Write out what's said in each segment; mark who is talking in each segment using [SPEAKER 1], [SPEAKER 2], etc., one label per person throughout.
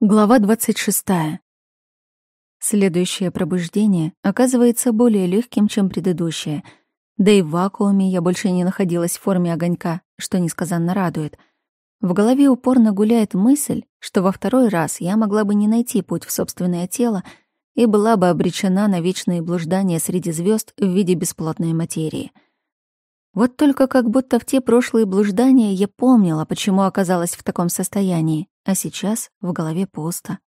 [SPEAKER 1] Глава 26. Следующее пробуждение оказывается более легким, чем предыдущее. Да и в вакууме я больше не находилась в форме огонька, что несказанно радует. В голове упорно гуляет мысль, что во второй раз я могла бы не найти путь в собственное тело и была бы обречена на вечные блуждания среди звезд в виде бесплотной материи. Вот только как будто в те прошлые блуждания я помнила, почему оказалась в таком состоянии, а сейчас в голове пусто.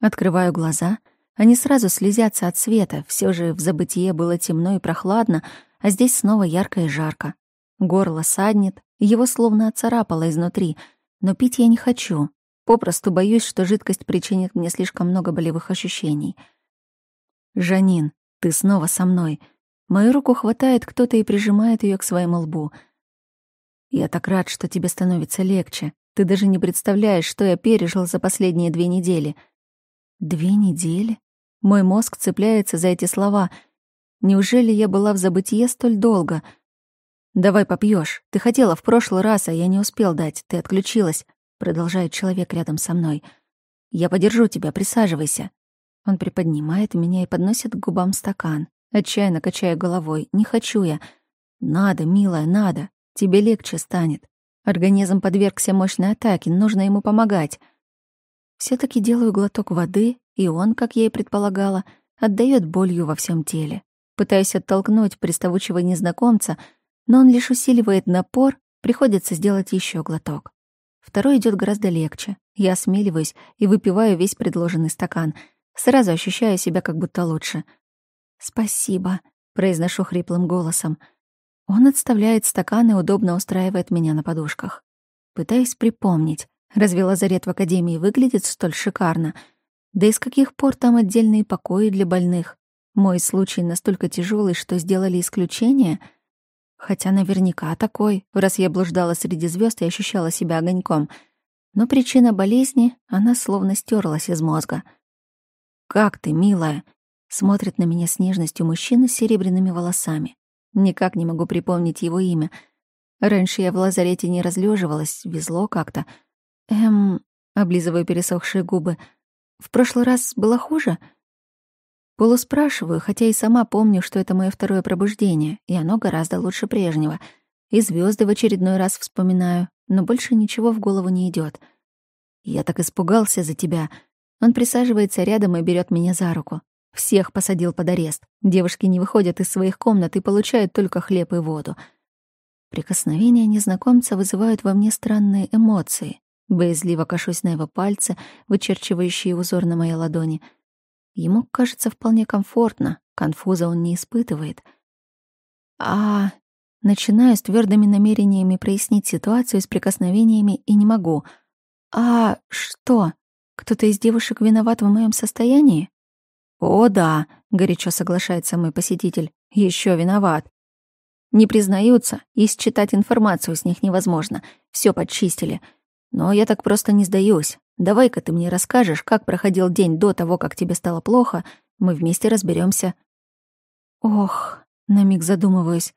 [SPEAKER 1] Открываю глаза, они сразу слезятся от света, все же в забытие было темно и прохладно, а здесь снова ярко и жарко. Горло саднет, его словно оцарапало изнутри, но пить я не хочу, попросту боюсь, что жидкость причинит мне слишком много болевых ощущений. «Жанин, ты снова со мной», Мою руку хватает кто-то и прижимает ее к своему лбу. «Я так рад, что тебе становится легче. Ты даже не представляешь, что я пережил за последние две недели. Две недели? Мой мозг цепляется за эти слова. Неужели я была в забытье столь долго? Давай попьешь. Ты хотела в прошлый раз, а я не успел дать. Ты отключилась. Продолжает человек рядом со мной. Я подержу тебя, присаживайся. Он приподнимает меня и подносит к губам стакан. Отчаянно качая головой. Не хочу я. Надо, милая, надо. Тебе легче станет. Организм подвергся мощной атаке, нужно ему помогать. все таки делаю глоток воды, и он, как я и предполагала, отдает болью во всем теле. Пытаюсь оттолкнуть приставучего незнакомца, но он лишь усиливает напор, приходится сделать еще глоток. Второй идет гораздо легче. Я осмеливаюсь и выпиваю весь предложенный стакан. Сразу ощущаю себя как будто лучше. «Спасибо», — произношу хриплым голосом. Он отставляет стакан и удобно устраивает меня на подушках. Пытаюсь припомнить, разве лазарет в академии выглядит столь шикарно? Да и с каких пор там отдельные покои для больных? Мой случай настолько тяжелый, что сделали исключение? Хотя наверняка такой, раз я блуждала среди звезд и ощущала себя огоньком. Но причина болезни, она словно стерлась из мозга. «Как ты, милая?» — смотрит на меня с нежностью мужчина с серебряными волосами. Никак не могу припомнить его имя. Раньше я в лазарете не разлеживалась, везло как-то. Эм, облизываю пересохшие губы. В прошлый раз было хуже? Полуспрашиваю, хотя и сама помню, что это мое второе пробуждение, и оно гораздо лучше прежнего. И звезды в очередной раз вспоминаю, но больше ничего в голову не идет. Я так испугался за тебя. Он присаживается рядом и берет меня за руку. Всех посадил под арест. Девушки не выходят из своих комнат и получают только хлеб и воду. Прикосновения незнакомца вызывают во мне странные эмоции. Боязливо кашусь на его пальцы, вычерчивающие узор на моей ладони. Ему кажется вполне комфортно, конфуза он не испытывает. А начинаю с твердыми намерениями прояснить ситуацию с прикосновениями и не могу. А что? Кто-то из девушек виноват в моем состоянии? «О, да», — горячо соглашается мой посетитель, — «еще виноват». Не признаются, и считать информацию с них невозможно. Все подчистили. Но я так просто не сдаюсь. Давай-ка ты мне расскажешь, как проходил день до того, как тебе стало плохо. Мы вместе разберемся. Ох, на миг задумываюсь.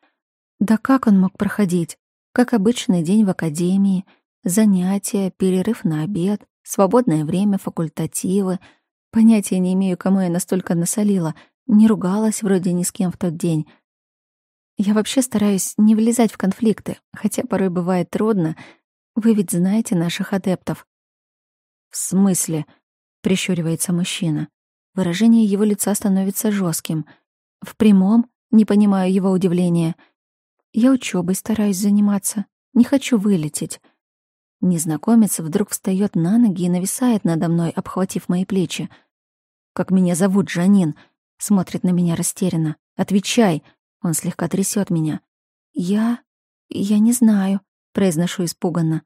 [SPEAKER 1] Да как он мог проходить? Как обычный день в академии. Занятия, перерыв на обед, свободное время, факультативы — Понятия не имею, кому я настолько насолила. Не ругалась вроде ни с кем в тот день. Я вообще стараюсь не влезать в конфликты, хотя порой бывает трудно. Вы ведь знаете наших адептов. В смысле? Прищуривается мужчина. Выражение его лица становится жестким. В прямом, не понимаю его удивления. Я учебой стараюсь заниматься. Не хочу вылететь. Незнакомец вдруг встает на ноги и нависает надо мной, обхватив мои плечи. «Как меня зовут, Жанин?» Смотрит на меня растерянно. «Отвечай!» Он слегка трясет меня. «Я... я не знаю», — произношу испуганно.